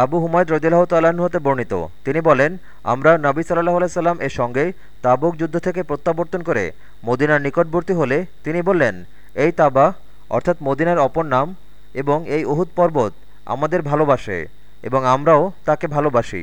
আবু হুমায়দ রদিল্লাহ তাল্লাহ্ন হতে বর্ণিত। তিনি বলেন, আমরা নবী সাল্লাহ সাল্লাম এর সঙ্গে তাবুক যুদ্ধ থেকে প্রত্যাবর্তন করে মদিনার নিকটবর্তী হলে তিনি বললেন, এই তাবা, অর্থাৎ মদিনার অপর নাম এবং এই ওহুদ পর্বত আমাদের ভালোবাসে এবং আমরাও তাকে ভালোবাসি।